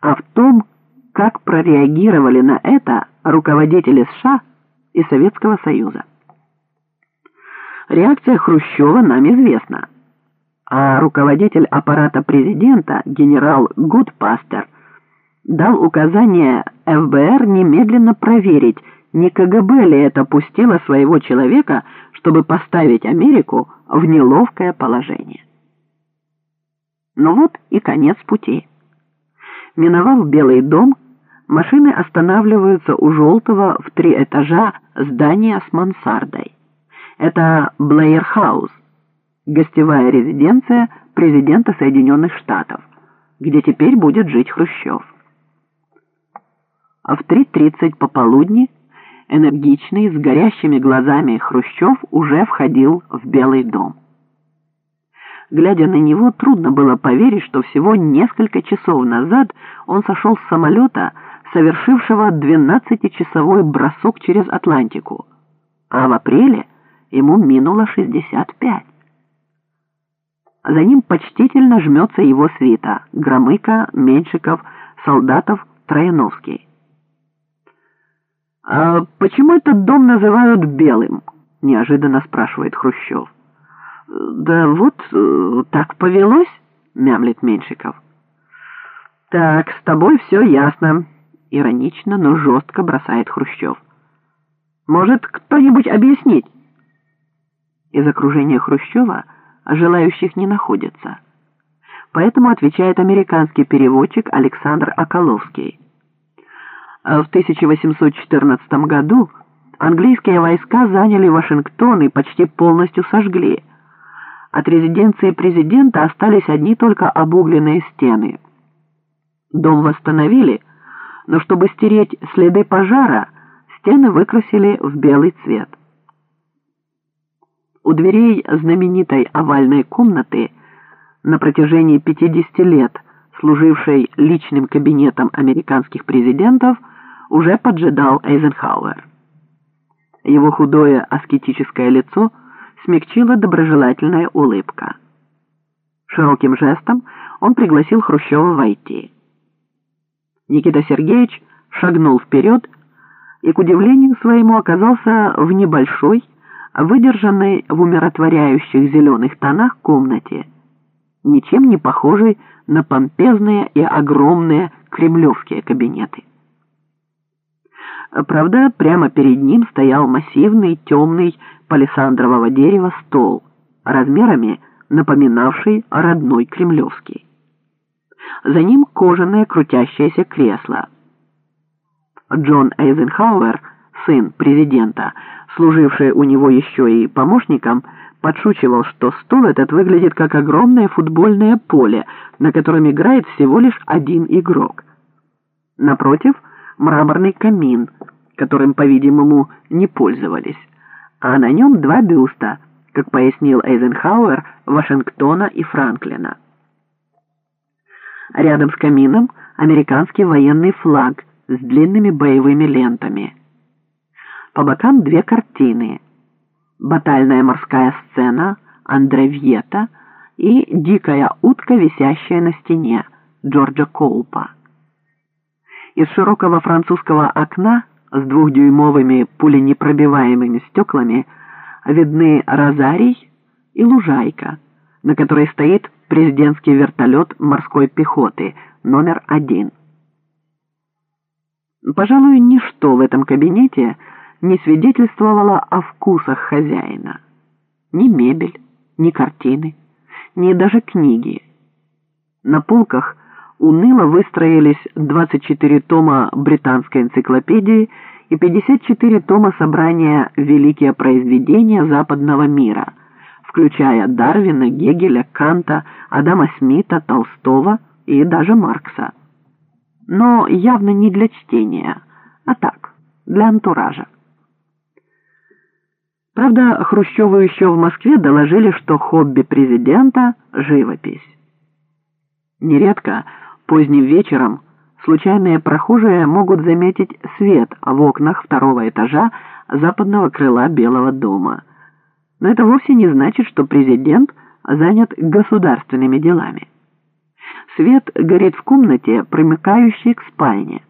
а в том, как прореагировали на это руководители США и Советского Союза. Реакция Хрущева нам известна, а руководитель аппарата президента генерал Гудпастер дал указание ФБР немедленно проверить, не КГБ ли это пустило своего человека, чтобы поставить Америку в неловкое положение. Ну вот и конец пути. Миновав Белый дом, машины останавливаются у желтого в три этажа здания с мансардой. Это Блэйр-хаус, гостевая резиденция президента Соединенных Штатов, где теперь будет жить Хрущев. А в 3.30 пополудни энергичный, с горящими глазами Хрущев уже входил в Белый дом. Глядя на него, трудно было поверить, что всего несколько часов назад он сошел с самолета, совершившего 12-часовой бросок через Атлантику, а в апреле ему минуло 65. За ним почтительно жмется его свита – Громыко, Меньшиков, Солдатов, Трояновский. «А почему этот дом называют белым?» – неожиданно спрашивает Хрущев. «Да вот э, так повелось», — мямлит Меньшиков. «Так, с тобой все ясно», — иронично, но жестко бросает Хрущев. «Может, кто-нибудь объяснить?» Из окружения Хрущева желающих не находится. Поэтому отвечает американский переводчик Александр Околовский. В 1814 году английские войска заняли Вашингтон и почти полностью сожгли – от резиденции президента остались одни только обугленные стены. Дом восстановили, но чтобы стереть следы пожара, стены выкрасили в белый цвет. У дверей знаменитой овальной комнаты на протяжении 50 лет, служившей личным кабинетом американских президентов, уже поджидал Эйзенхауэр. Его худое аскетическое лицо – смягчила доброжелательная улыбка. Широким жестом он пригласил Хрущева войти. Никита Сергеевич шагнул вперед и, к удивлению своему, оказался в небольшой, выдержанной в умиротворяющих зеленых тонах комнате, ничем не похожей на помпезные и огромные кремлевские кабинеты. Правда, прямо перед ним стоял массивный, темный, палисандрового дерева стол, размерами напоминавший родной кремлевский. За ним кожаное крутящееся кресло. Джон Эйзенхауэр, сын президента, служивший у него еще и помощником, подшучивал, что стол этот выглядит как огромное футбольное поле, на котором играет всего лишь один игрок. Напротив – мраморный камин, которым, по-видимому, не пользовались а на нем два бюста, как пояснил Эйзенхауэр, Вашингтона и Франклина. Рядом с камином американский военный флаг с длинными боевыми лентами. По бокам две картины. Батальная морская сцена Андре Вьета и «Дикая утка, висящая на стене» Джорджа Коупа. Из широкого французского окна с двухдюймовыми пуленепробиваемыми стеклами видны розарий и лужайка, на которой стоит президентский вертолет морской пехоты номер один. Пожалуй, ничто в этом кабинете не свидетельствовало о вкусах хозяина. Ни мебель, ни картины, ни даже книги. На полках – уныло выстроились 24 тома британской энциклопедии и 54 тома собрания «Великие произведения западного мира», включая Дарвина, Гегеля, Канта, Адама Смита, Толстого и даже Маркса. Но явно не для чтения, а так, для антуража. Правда, Хрущеву еще в Москве доложили, что хобби президента – живопись. Нередко Поздним вечером случайные прохожие могут заметить свет в окнах второго этажа западного крыла Белого дома. Но это вовсе не значит, что президент занят государственными делами. Свет горит в комнате, примыкающей к спальне.